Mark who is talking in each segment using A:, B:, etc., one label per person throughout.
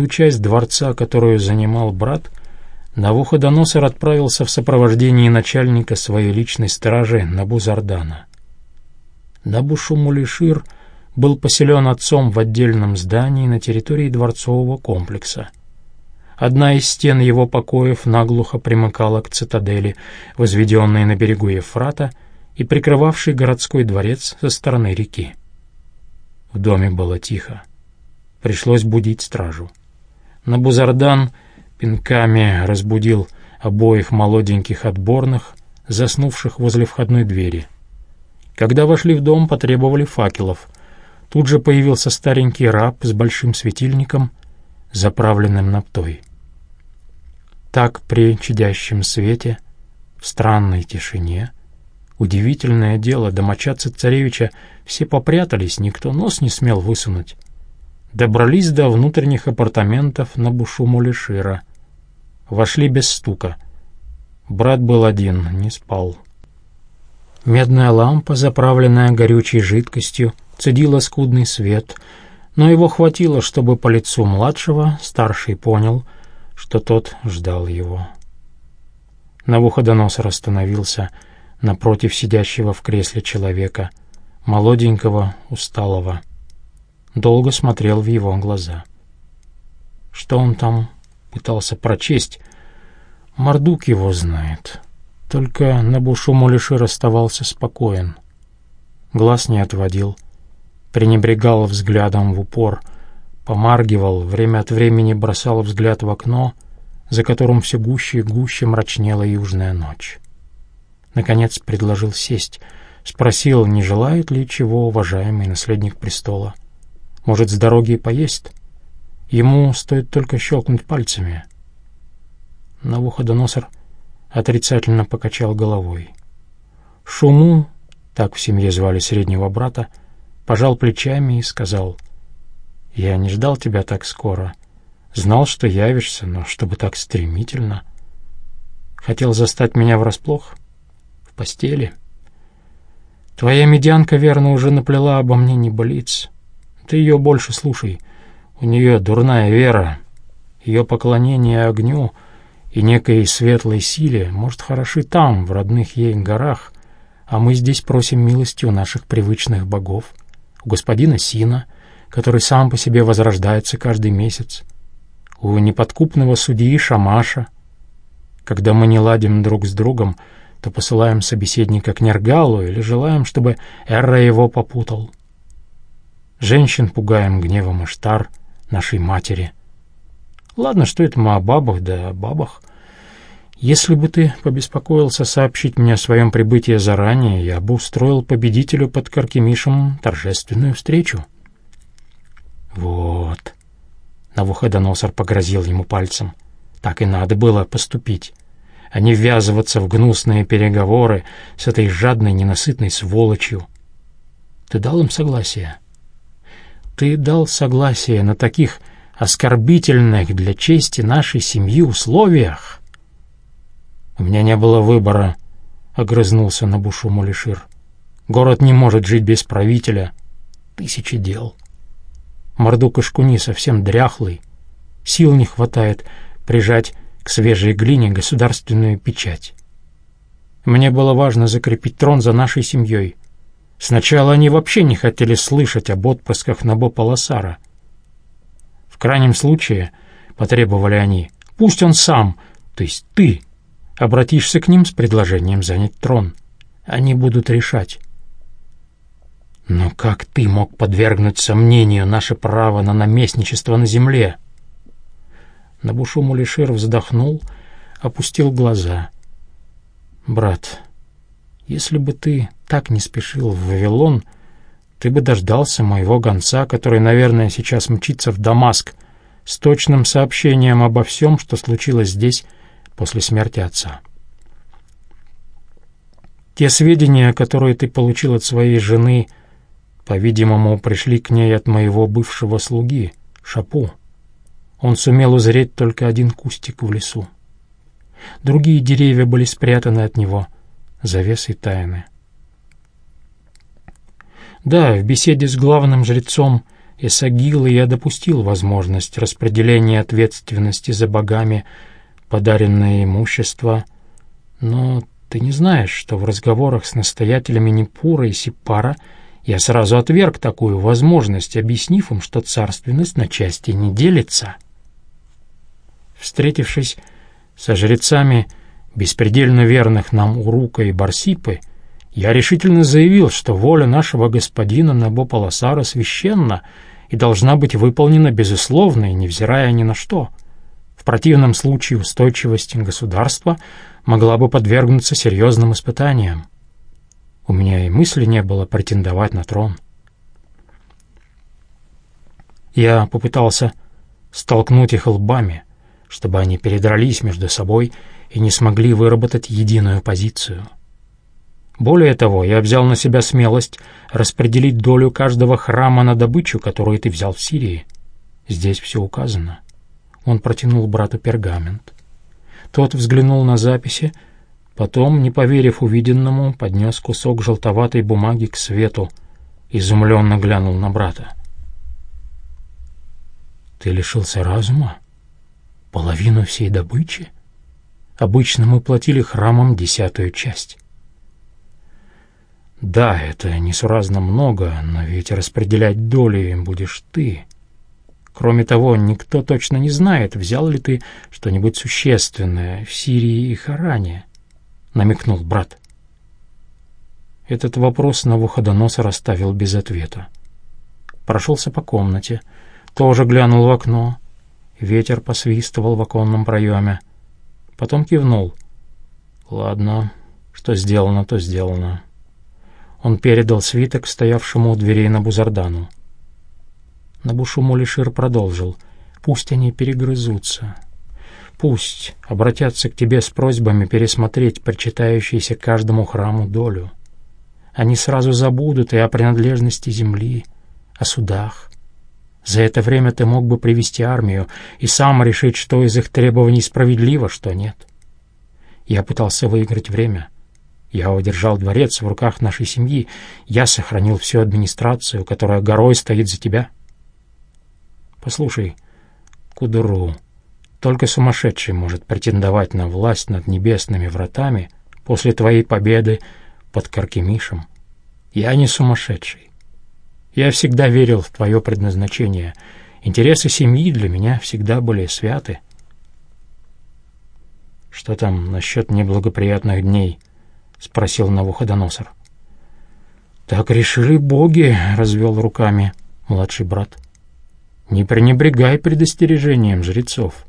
A: ту часть дворца, которую занимал брат, Навуходоносор отправился в сопровождении начальника своей личной стражи Набузардана. Набушумулишир был поселен отцом в отдельном здании на территории дворцового комплекса. Одна из стен его покоев наглухо примыкала к цитадели, возведенной на берегу Ефрата и прикрывавшей городской дворец со стороны реки. В доме было тихо. Пришлось будить стражу. Набузардан пинками разбудил обоих молоденьких отборных, заснувших возле входной двери. Когда вошли в дом, потребовали факелов. Тут же появился старенький раб с большим светильником, заправленным наптой. Так при чадящем свете, в странной тишине, удивительное дело, домочадцы царевича все попрятались, никто нос не смел высунуть. Добрались до внутренних апартаментов на Бушумулишира — Вошли без стука. Брат был один, не спал. Медная лампа, заправленная горючей жидкостью, цедила скудный свет, но его хватило, чтобы по лицу младшего старший понял, что тот ждал его. Навуходоносор остановился напротив сидящего в кресле человека, молоденького, усталого. Долго смотрел в его глаза. Что он там пытался прочесть. Мордук его знает. Только Набушумулишир оставался спокоен. Глаз не отводил, пренебрегал взглядом в упор, помаргивал, время от времени бросал взгляд в окно, за которым все гуще и гуще мрачнела южная ночь. Наконец предложил сесть, спросил, не желает ли чего уважаемый наследник престола. Может, с дороги поесть? Ему стоит только щелкнуть пальцами. Навуходоносор отрицательно покачал головой. Шуму, так в семье звали среднего брата, пожал плечами и сказал, «Я не ждал тебя так скоро. Знал, что явишься, но чтобы так стремительно. Хотел застать меня врасплох? В постели? Твоя медянка, верно, уже наплела обо мне небылиц. Ты ее больше слушай». У нее дурная вера, ее поклонение огню и некой светлой силе, может, хороши там, в родных ей горах, а мы здесь просим милости у наших привычных богов, у господина Сина, который сам по себе возрождается каждый месяц, у неподкупного судьи Шамаша. Когда мы не ладим друг с другом, то посылаем собеседника к Нергалу или желаем, чтобы Эрра его попутал. Женщин пугаем гневом Иштар — нашей матери. Ладно, что это мы о бабах, да о бабах. Если бы ты побеспокоился сообщить мне о своем прибытии заранее, я бы устроил победителю под Каркемишем торжественную встречу. Вот. Навуходоносор погрозил ему пальцем. Так и надо было поступить, а не ввязываться в гнусные переговоры с этой жадной, ненасытной сволочью. Ты дал им согласие? — ты дал согласие на таких оскорбительных для чести нашей семьи условиях? У меня не было выбора, — огрызнулся на бушу Мулишир. Город не может жить без правителя. Тысячи дел. Мордук и шкуни совсем дряхлый. Сил не хватает прижать к свежей глине государственную печать. Мне было важно закрепить трон за нашей семьей. Сначала они вообще не хотели слышать об отпрысках Набо-Паласара. В крайнем случае, потребовали они, пусть он сам, то есть ты, обратишься к ним с предложением занять трон. Они будут решать. Но как ты мог подвергнуть сомнению наше право на наместничество на земле? Набушу Мулишир вздохнул, опустил глаза. «Брат, если бы ты так не спешил в Вавилон, ты бы дождался моего гонца, который, наверное, сейчас мчится в Дамаск с точным сообщением обо всем, что случилось здесь после смерти отца. Те сведения, которые ты получил от своей жены, по-видимому, пришли к ней от моего бывшего слуги, Шапу. Он сумел узреть только один кустик в лесу. Другие деревья были спрятаны от него — завесой тайны. Да, в беседе с главным жрецом Исагила я допустил возможность распределения ответственности за богами подаренное имущество, но ты не знаешь, что в разговорах с настоятелями Непура и Сипара я сразу отверг такую возможность, объяснив им, что царственность на части не делится. Встретившись со жрецами беспредельно верных нам Урука и Барсипы, я решительно заявил, что воля нашего господина Набополосара священна и должна быть выполнена безусловно и невзирая ни на что. В противном случае устойчивость государства могла бы подвергнуться серьезным испытаниям. У меня и мысли не было претендовать на трон. Я попытался столкнуть их лбами, чтобы они передрались между собой и не смогли выработать единую позицию — более того, я взял на себя смелость распределить долю каждого храма на добычу, которую ты взял в Сирии. Здесь все указано. Он протянул брату пергамент. Тот взглянул на записи, потом, не поверив увиденному, поднес кусок желтоватой бумаги к свету, изумленно глянул на брата. «Ты лишился разума? Половину всей добычи? Обычно мы платили храмам десятую часть». Да, это несуразно много, но ведь распределять доли будешь ты. Кроме того, никто точно не знает, взял ли ты что-нибудь существенное в Сирии и Харане, — намекнул брат. Этот вопрос Навуходоносор оставил без ответа. Прошелся по комнате, тоже глянул в окно. Ветер посвистывал в оконном проеме. Потом кивнул. «Ладно, что сделано, то сделано». Он передал свиток стоявшему у дверей на Бузардану. Набушумулишир продолжил. «Пусть они перегрызутся. Пусть обратятся к тебе с просьбами пересмотреть причитающуюся каждому храму долю. Они сразу забудут и о принадлежности земли, о судах. За это время ты мог бы привести армию и сам решить, что из их требований справедливо, что нет. Я пытался выиграть время». Я удержал дворец в руках нашей семьи. Я сохранил всю администрацию, которая горой стоит за тебя. Послушай, Кудуру, только сумасшедший может претендовать на власть над небесными вратами после твоей победы под Каркемишем. Я не сумасшедший. Я всегда верил в твое предназначение. Интересы семьи для меня всегда были святы. Что там насчет неблагоприятных дней —— спросил Навуходоносор. «Так решили боги», — развел руками младший брат. «Не пренебрегай предостережением жрецов.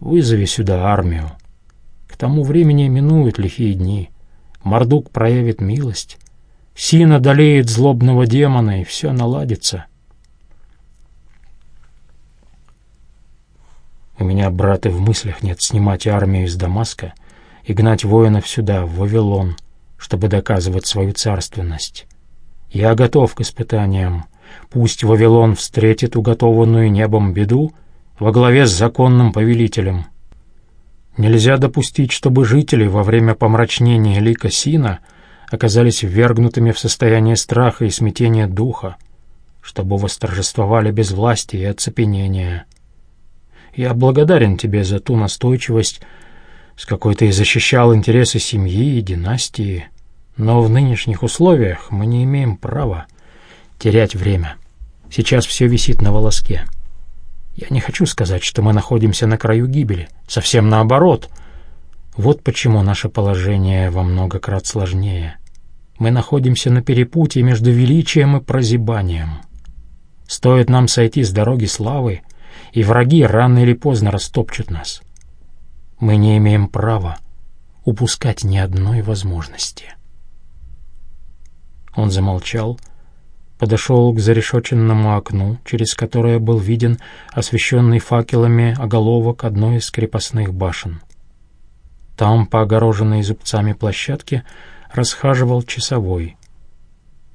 A: Вызови сюда армию. К тому времени минуют лихие дни. Мордук проявит милость. Син одолеет злобного демона, и все наладится». У меня, брат, и в мыслях нет снимать армию из Дамаска — и гнать воинов сюда, в Вавилон, чтобы доказывать свою царственность. Я готов к испытаниям. Пусть Вавилон встретит уготованную небом беду во главе с законным повелителем. Нельзя допустить, чтобы жители во время помрачнения лика Сина оказались ввергнутыми в состояние страха и смятения духа, чтобы восторжествовали безвластие и оцепенение. Я благодарен тебе за ту настойчивость, с какой то и защищал интересы семьи и династии, но в нынешних условиях мы не имеем права терять время. Сейчас все висит на волоске. Я не хочу сказать, что мы находимся на краю гибели. Совсем наоборот. Вот почему наше положение во много крат сложнее. Мы находимся на перепутье между величием и прозябанием. Стоит нам сойти с дороги славы, и враги рано или поздно растопчут нас. Мы не имеем права упускать ни одной возможности. Он замолчал, подошел к зарешоченному окну, через которое был виден освещенный факелами оголовок одной из крепостных башен. Там, по огороженной зубцами площадке, расхаживал часовой.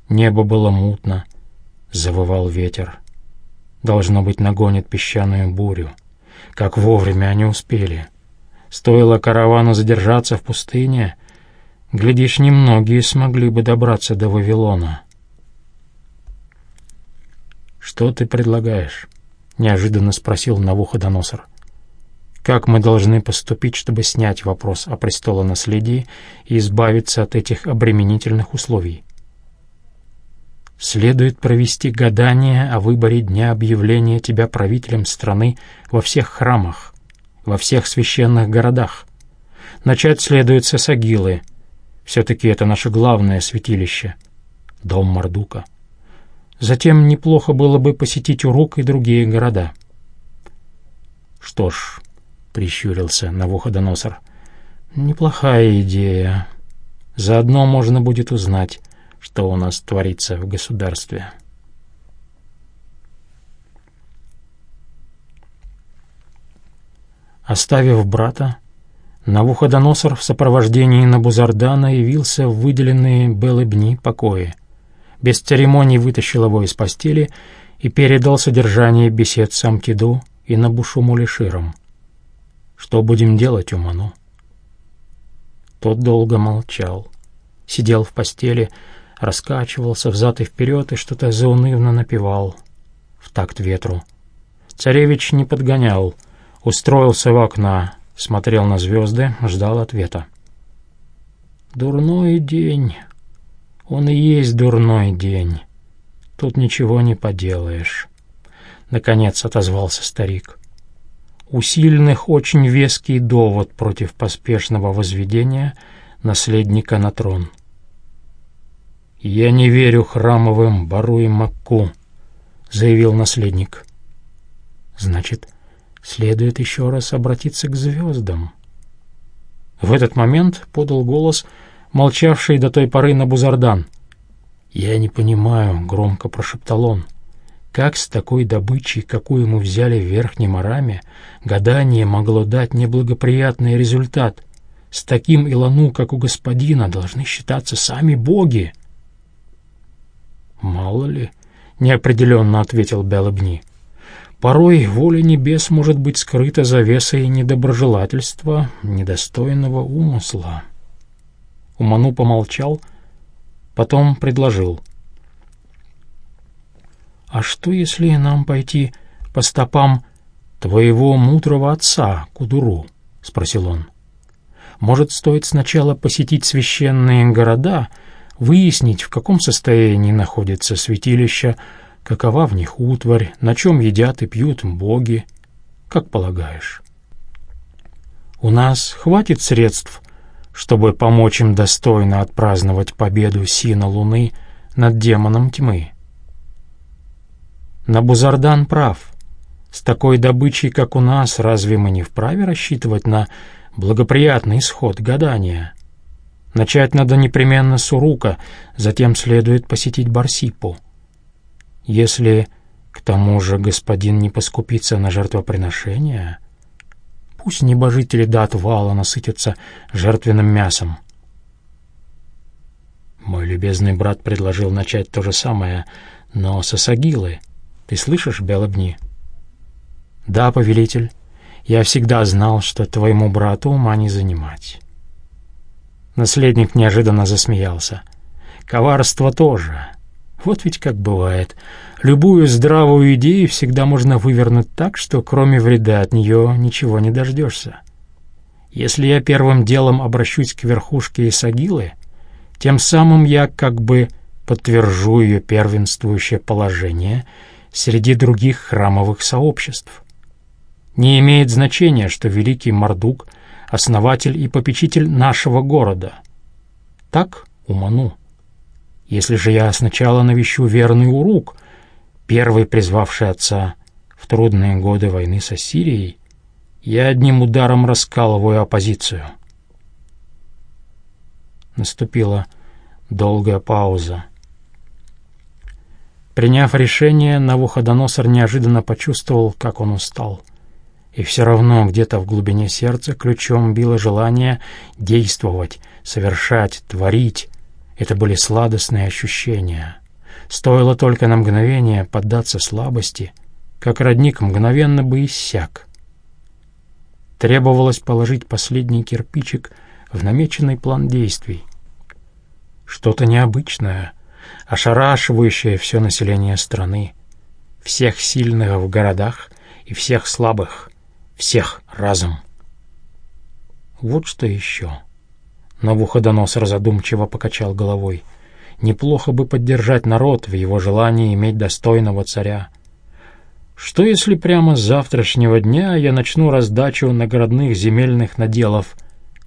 A: Небо было мутно, завывал ветер. Должно быть, нагонит песчаную бурю. Как вовремя они успели — Стоило каравану задержаться в пустыне, глядишь, немногие смогли бы добраться до Вавилона. «Что ты предлагаешь?» — неожиданно спросил Навуходоносор. «Как мы должны поступить, чтобы снять вопрос о престолонаследии и избавиться от этих обременительных условий?» Следует провести гадание о выборе дня объявления тебя правителем страны во всех храмах, во всех священных городах. Начать следует с Асагилы. Все-таки это наше главное святилище, дом Мардука. Затем неплохо было бы посетить Урук и другие города. «Что ж», — прищурился Навуходоносор, — «неплохая идея. Заодно можно будет узнать, что у нас творится в государстве. Оставив брата, Навуходоносор в сопровождении Набузардана явился в выделенные Белыбни покои. Без церемоний вытащил его из постели и передал содержание бесед с Амтиду и Набушумулиширом. «Что будем делать, Уману?» Тот долго молчал, сидел в постели, раскачивался взад и вперед и что-то заунывно напевал в такт ветру. Царевич не подгонял, устроился в окна, смотрел на звезды, ждал ответа. «Дурной день. Он и есть дурной день. Тут ничего не поделаешь», — наконец отозвался старик. «У сильных очень веский довод против поспешного возведения наследника на трон». «Я не верю храмовым Бару и Макку», — заявил наследник. «Значит, следует еще раз обратиться к звездам». В этот момент подал голос, молчавший до той поры Набузардан. «Я не понимаю», — громко прошептал он, — «как с такой добычей, какую мы взяли в Верхнем Араме, гадание могло дать неблагоприятный результат? С таким Илану, как у господина, должны считаться сами боги». «Мало ли», — неопределенно ответил Белобни. «Порой воля небес может быть скрыта завесой недоброжелательства, недостойного умысла». Уману помолчал, потом предложил. «А что, если нам пойти по стопам твоего мудрого отца, Кудуру?» — спросил он. «Может, стоит сначала посетить священные города, — выяснить, в каком состоянии находится святилище, какова в них утварь, на чем едят и пьют боги, как полагаешь. У нас хватит средств, чтобы помочь им достойно отпраздновать победу Сина Луны над демоном тьмы. Набузардан прав. С такой добычей, как у нас, разве мы не вправе рассчитывать на благоприятный исход гадания? Начать надо непременно с Урука, затем следует посетить Барсипу. Если к тому же господин не поскупится на жертвоприношение, пусть небожители до отвала насытятся жертвенным мясом. Мой любезный брат предложил начать то же самое, но с Асагилы. Ты слышишь, Белобни? Да, повелитель, я всегда знал, что твоему брату ума не занимать. Наследник неожиданно засмеялся. «Коварство тоже. Вот ведь как бывает. Любую здравую идею всегда можно вывернуть так, что кроме вреда от нее ничего не дождешься. Если я первым делом обращусь к верхушке Исагилы, тем самым я как бы подтвержу ее первенствующее положение среди других храмовых сообществ. Не имеет значения, что великий Мардук — основатель и попечитель нашего города. Так, Уману. Если же я сначала навещу верный Урук, первый призвавший отца в трудные годы войны с Ассирией, я одним ударом раскалываю оппозицию. Наступила долгая пауза. Приняв решение, Навуходоносор неожиданно почувствовал, как он устал. И все равно где-то в глубине сердца ключом било желание действовать, совершать, творить. Это были сладостные ощущения. Стоило только на мгновение поддаться слабости, как родник мгновенно бы иссяк. Требовалось положить последний кирпичик в намеченный план действий. Что-то необычное, ошарашивающее все население страны, всех сильных в городах и всех слабых, всех разом. Вот что еще. Навуходоносор задумчиво покачал головой. Неплохо бы поддержать народ в его желании иметь достойного царя. Что если прямо с завтрашнего дня я начну раздачу наградных земельных наделов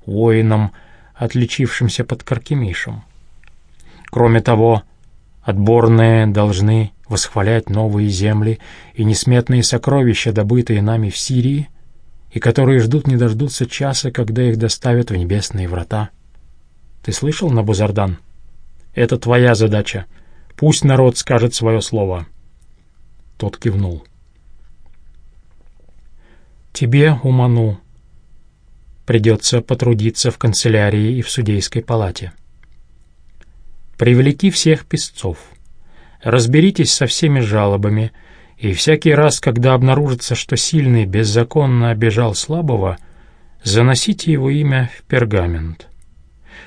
A: воинам, отличившимся под Каркемишем? Кроме того, отборные должны восхвалять новые земли и несметные сокровища, добытые нами в Сирии, и которые ждут не дождутся часа, когда их доставят в небесные врата. Ты слышал, Набузардан? Это твоя задача. Пусть народ скажет свое слово. Тот кивнул. Тебе, Уману, придется потрудиться в канцелярии и в судейской палате. Привлеки всех песцов. Разберитесь со всеми жалобами, и всякий раз, когда обнаружится, что сильный беззаконно обижал слабого, заносите его имя в пергамент.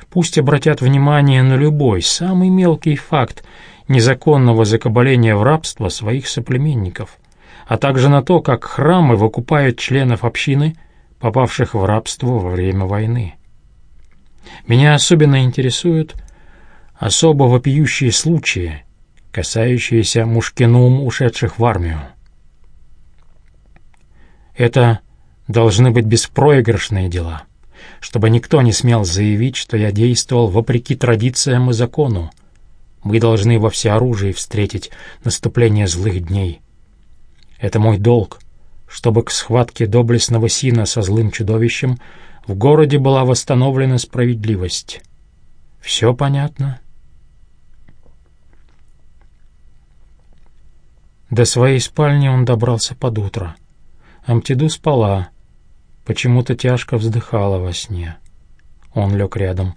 A: Пусть обратят внимание на любой, самый мелкий факт незаконного закабаления в рабство своих соплеменников — а также на то, как храмы выкупают членов общины, попавших в рабство во время войны. Меня особенно интересуют особо вопиющие случаи, касающиеся мушкенум, ушедших в армию. Это должны быть беспроигрышные дела, чтобы никто не смел заявить, что я действовал вопреки традициям и закону. Мы должны во всеоружии встретить наступление злых дней — это мой долг, чтобы к схватке доблестного сина со злым чудовищем в городе была восстановлена справедливость. Все понятно?» До своей спальни он добрался под утро. Амтиду спала, почему-то тяжко вздыхала во сне. Он лег рядом,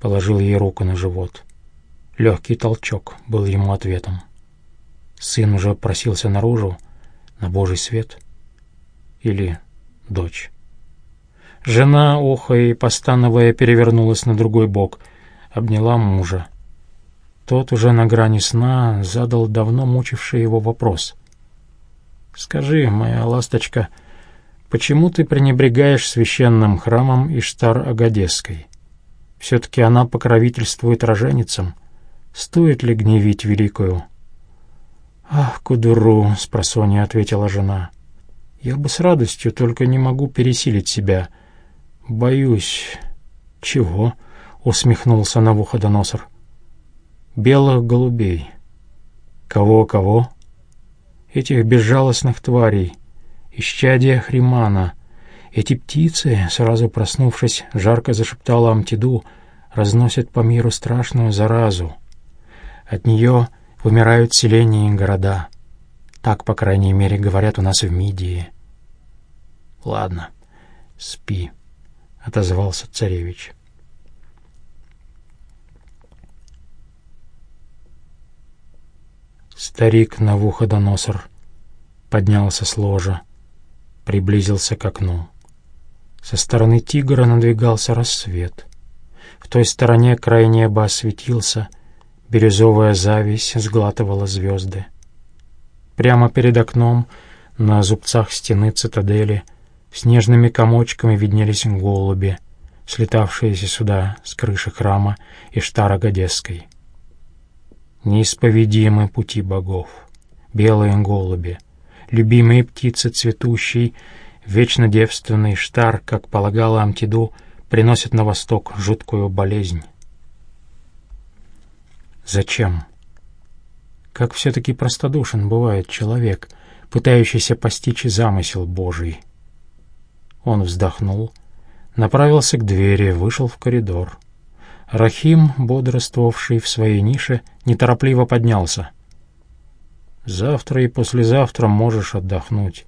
A: положил ей руку на живот. Легкий толчок был ему ответом. Сын уже просился наружу, на Божий свет или дочь. Жена, охая и постановая, перевернулась на другой бок, обняла мужа. Тот уже на грани сна задал давно мучивший его вопрос. «Скажи, моя ласточка, почему ты пренебрегаешь священным храмом Иштар-Агадесской? Все-таки она покровительствует роженицам. Стоит ли гневить великую?» «Ах, Кудуру!» — спросонья ответила жена. «Я бы с радостью, только не могу пересилить себя. Боюсь...» «Чего?» — усмехнулся Навуходоносор. «Белых голубей». «Кого-кого?» «Этих безжалостных тварей, исчадия Хримана. Эти птицы, сразу проснувшись, жарко зашептала Амтиду, разносят по миру страшную заразу. От нее Вымирают селения и города. Так, по крайней мере, говорят у нас в Мидии. «Ладно, спи», — отозвался царевич. Старик Навуходоносор поднялся с ложа, приблизился к окну. Со стороны тигра надвигался рассвет. В той стороне край неба осветился — Бирюзовая зависть сглатывала звезды. Прямо перед окном, на зубцах стены цитадели, снежными комочками виднелись голуби, слетавшиеся сюда с крыши храма Иштара-Гадесской. Неисповедимы пути богов, белые голуби, любимые птицы цветущей, вечно девственный Штар, как полагала Амтиду, приносят на восток жуткую болезнь. Зачем? Как все-таки простодушен бывает человек, пытающийся постичь замысел Божий. Он вздохнул, направился к двери, вышел в коридор. Рахим, бодрствовавший в своей нише, неторопливо поднялся. «Завтра и послезавтра можешь отдохнуть.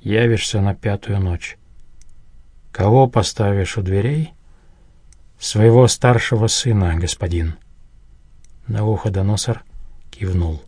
A: Явишься на пятую ночь. Кого поставишь у дверей?» «Своего старшего сына, господин». Навуходоносор кивнул.